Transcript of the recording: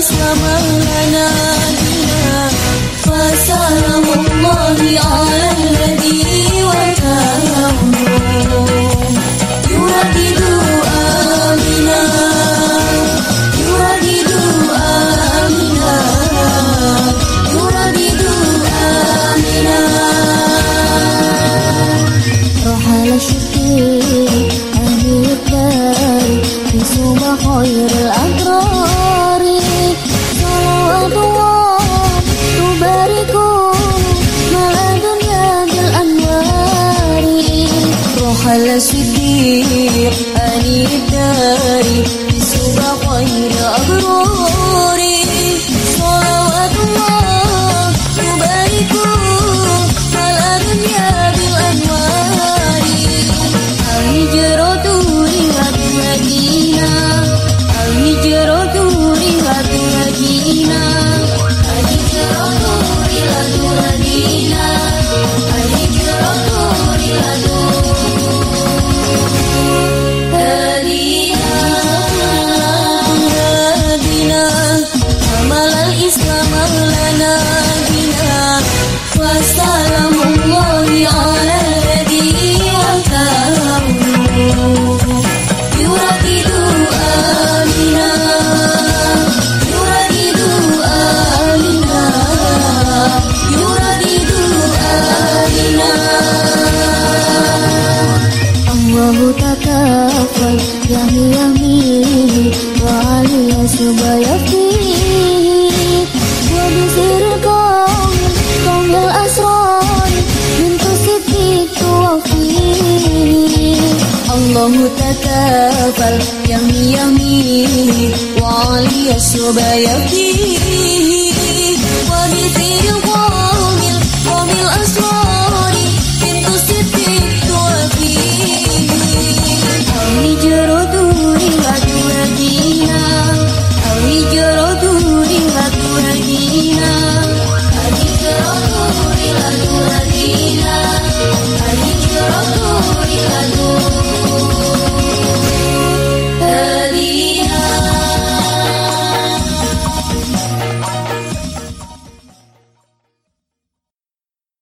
عيسى مولانا الله على الذي وتاه يردد آمنا يردد آمنا يردد آمنا. رحل الشكير أهل الدار في صوب Yami yami, wali asubayaki. الله تكافل يمي يمي وعلي الشبا يقين